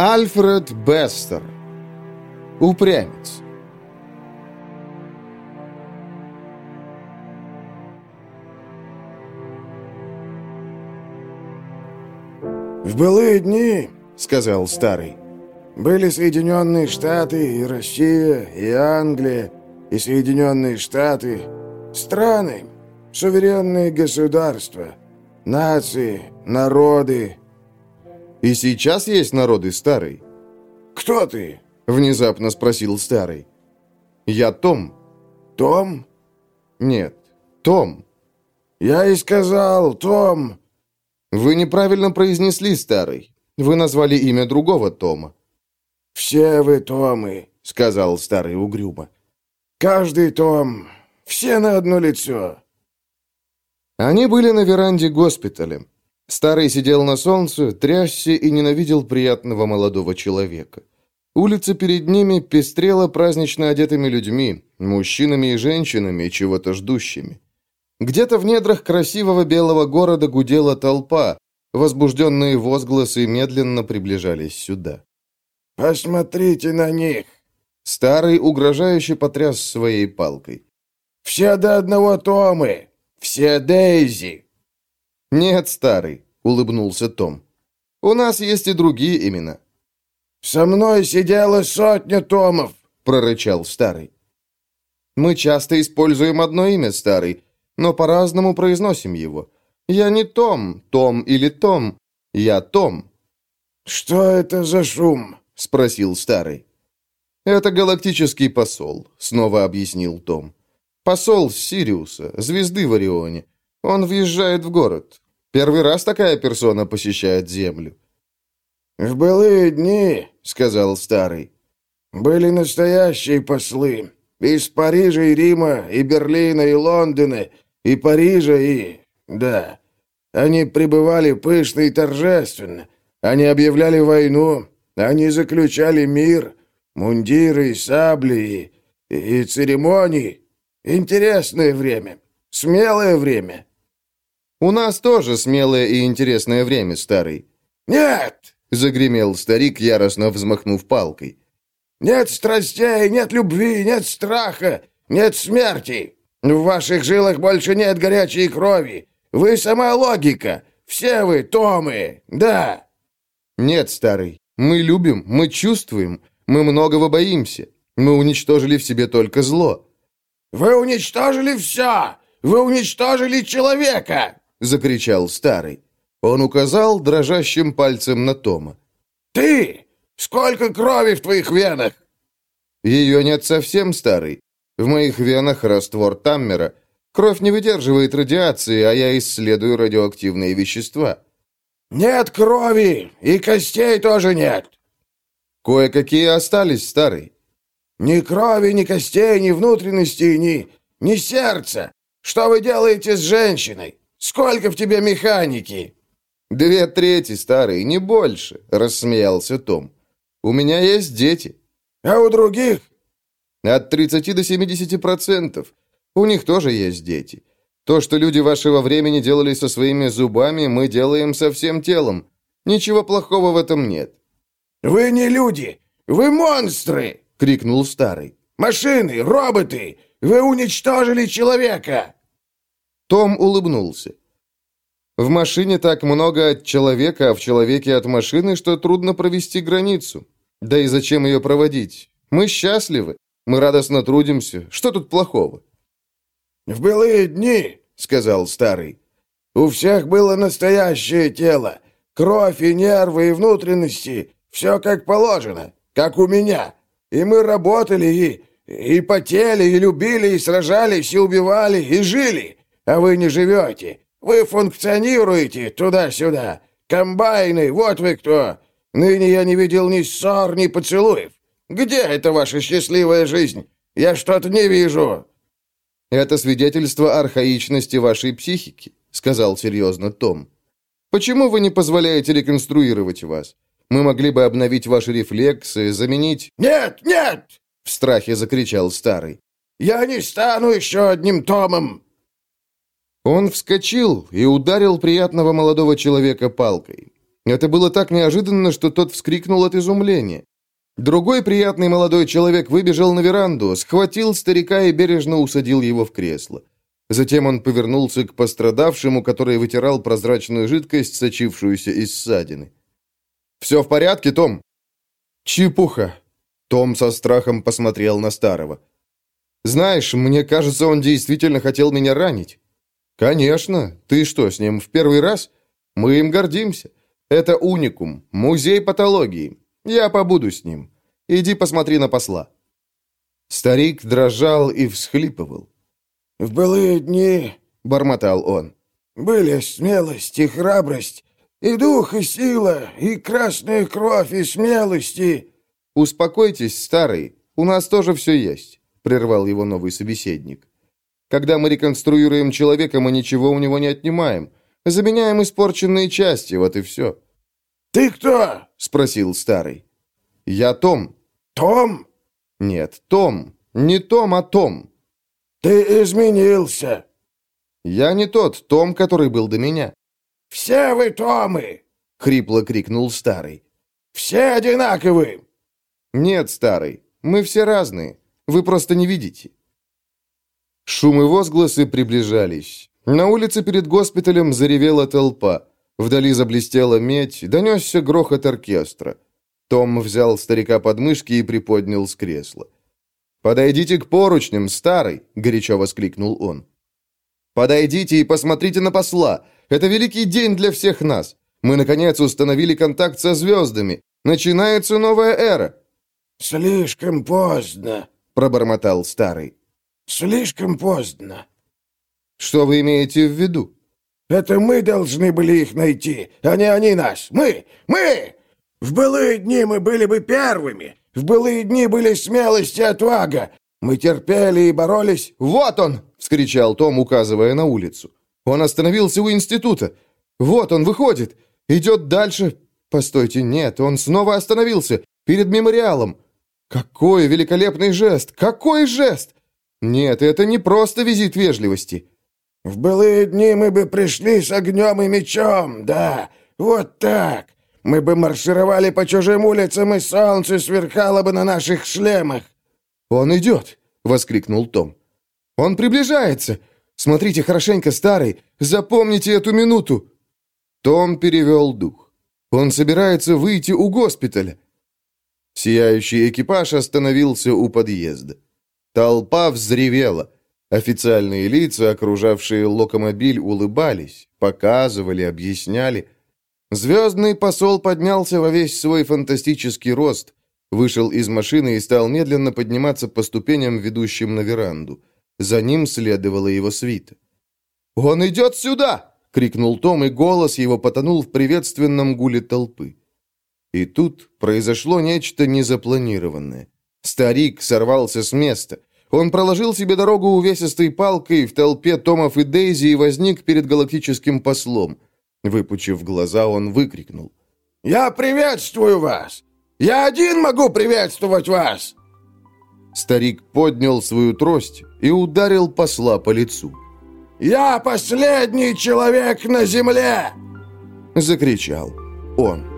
Альфред Бестер. Упрямец. «В былые дни, — сказал старый, — были Соединенные Штаты и Россия, и Англия, и Соединенные Штаты, страны, суверенные государства, нации, народы». «И сейчас есть народы, старый?» «Кто ты?» — внезапно спросил старый. «Я Том». «Том?» «Нет, Том». «Я и сказал, Том». «Вы неправильно произнесли, старый. Вы назвали имя другого Тома». «Все вы Томы», — сказал старый угрюмо. «Каждый Том. Все на одно лицо». Они были на веранде госпиталя. Старый сидел на солнце, трясся и ненавидел приятного молодого человека. Улица перед ними пестрела празднично одетыми людьми, мужчинами и женщинами, чего-то ждущими. Где-то в недрах красивого белого города гудела толпа, возбужденные возгласы медленно приближались сюда. «Посмотрите на них!» Старый угрожающе потряс своей палкой. «Все до одного Томы! Все Дейзи!» «Нет, старый», — улыбнулся Том. «У нас есть и другие имена». «Со мной сидела сотня Томов», — прорычал старый. «Мы часто используем одно имя, старый, но по-разному произносим его. Я не Том, Том или Том. Я Том». «Что это за шум?» — спросил старый. «Это галактический посол», — снова объяснил Том. «Посол Сириуса, звезды в Орионе. Он въезжает в город. Первый раз такая персона посещает Землю». «В былые дни», — сказал старый, — «были настоящие послы. Из Парижа и Рима, и Берлина, и Лондона, и Парижа, и... Да. Они пребывали пышно и торжественно. Они объявляли войну. Они заключали мир. Мундиры и сабли, и, и церемонии. Интересное время. Смелое время. «У нас тоже смелое и интересное время, старый». «Нет!» — загремел старик, яростно взмахнув палкой. «Нет страстей, нет любви, нет страха, нет смерти. В ваших жилах больше нет горячей крови. Вы сама логика. Все вы Томы, да». «Нет, старый, мы любим, мы чувствуем, мы многого боимся. Мы уничтожили в себе только зло». «Вы уничтожили все! Вы уничтожили человека!» — закричал старый. Он указал дрожащим пальцем на Тома. «Ты! Сколько крови в твоих венах?» «Ее нет совсем, старый. В моих венах раствор Таммера. Кровь не выдерживает радиации, а я исследую радиоактивные вещества». «Нет крови, и костей тоже нет». «Кое-какие остались, старый». «Ни крови, ни костей, ни внутренностей, ни... ни сердца. Что вы делаете с женщиной? Сколько в тебе механики?» «Две трети, старый, не больше», — рассмеялся Том. «У меня есть дети». «А у других?» «От 30 до 70 процентов. У них тоже есть дети. То, что люди вашего времени делали со своими зубами, мы делаем со всем телом. Ничего плохого в этом нет». «Вы не люди! Вы монстры!» — крикнул старый. «Машины, роботы! Вы уничтожили человека!» Том улыбнулся. В машине так много от человека, а в человеке от машины, что трудно провести границу. Да и зачем ее проводить? Мы счастливы, мы радостно трудимся. Что тут плохого? «В былые дни, — сказал старый, — у всех было настоящее тело, кровь и нервы и внутренности, все как положено, как у меня. И мы работали и... и потели, и любили, и сражались, и убивали, и жили. А вы не живете. Вы функционируете туда-сюда. Комбайны, вот вы кто. Ныне я не видел ни ссор, ни поцелуев. Где эта ваша счастливая жизнь? Я что-то не вижу». «Это свидетельство архаичности вашей психики», — сказал серьезно Том. «Почему вы не позволяете реконструировать вас? Мы могли бы обновить ваши рефлексы, заменить...» «Нет, нет!» — в страхе закричал старый. «Я не стану еще одним Томом!» Он вскочил и ударил приятного молодого человека палкой. Это было так неожиданно, что тот вскрикнул от изумления. Другой приятный молодой человек выбежал на веранду, схватил старика и бережно усадил его в кресло. Затем он повернулся к пострадавшему, который вытирал прозрачную жидкость, сочившуюся из ссадины. «Все в порядке, Том?» «Чепуха!» Том со страхом посмотрел на старого. «Знаешь, мне кажется, он действительно хотел меня ранить». «Конечно. Ты что, с ним в первый раз? Мы им гордимся. Это уникум, музей патологии. Я побуду с ним. Иди посмотри на посла». Старик дрожал и всхлипывал. «В былые дни, — бормотал он, — были смелость и храбрость, и дух, и сила, и красная кровь, и смелости». «Успокойтесь, старый, у нас тоже все есть», — прервал его новый собеседник. «Когда мы реконструируем человека, мы ничего у него не отнимаем. Заменяем испорченные части, вот и все». «Ты кто?» — спросил старый. «Я Том». «Том?» «Нет, Том. Не Том, а Том». «Ты изменился». «Я не тот Том, который был до меня». «Все вы Томы!» — хрипло крикнул старый. «Все одинаковы!» «Нет, старый, мы все разные. Вы просто не видите». Шум и возгласы приближались. На улице перед госпиталем заревела толпа. Вдали заблестела медь, донесся грохот оркестра. Том взял старика под мышки и приподнял с кресла. «Подойдите к поручням, старый!» — горячо воскликнул он. «Подойдите и посмотрите на посла! Это великий день для всех нас! Мы, наконец, установили контакт со звездами! Начинается новая эра!» «Слишком поздно!» — пробормотал старый. «Слишком поздно!» «Что вы имеете в виду?» «Это мы должны были их найти, а не они нас! Мы! Мы! В былые дни мы были бы первыми! В былые дни были смелость и отвага! Мы терпели и боролись...» «Вот он!» — вскричал Том, указывая на улицу. «Он остановился у института! Вот он выходит! Идет дальше...» «Постойте, нет, он снова остановился! Перед мемориалом! Какой великолепный жест! Какой жест! Нет, это не просто визит вежливости!» «В былые дни мы бы пришли с огнем и мечом, да, вот так. Мы бы маршировали по чужим улицам, и солнце сверкало бы на наших шлемах». «Он идет!» — воскликнул Том. «Он приближается! Смотрите хорошенько, старый! Запомните эту минуту!» Том перевел дух. Он собирается выйти у госпиталя. Сияющий экипаж остановился у подъезда. Толпа взревела. Официальные лица, окружавшие локомобиль, улыбались, показывали, объясняли. Звездный посол поднялся во весь свой фантастический рост, вышел из машины и стал медленно подниматься по ступеням, ведущим на веранду. За ним следовала его свита. «Он идет сюда!» — крикнул Том, и голос его потонул в приветственном гуле толпы. И тут произошло нечто незапланированное. Старик сорвался с места. Он проложил себе дорогу увесистой палкой в толпе Томов и Дейзи и возник перед галактическим послом. Выпучив глаза, он выкрикнул. «Я приветствую вас! Я один могу приветствовать вас!» Старик поднял свою трость и ударил посла по лицу. «Я последний человек на земле!» Закричал он.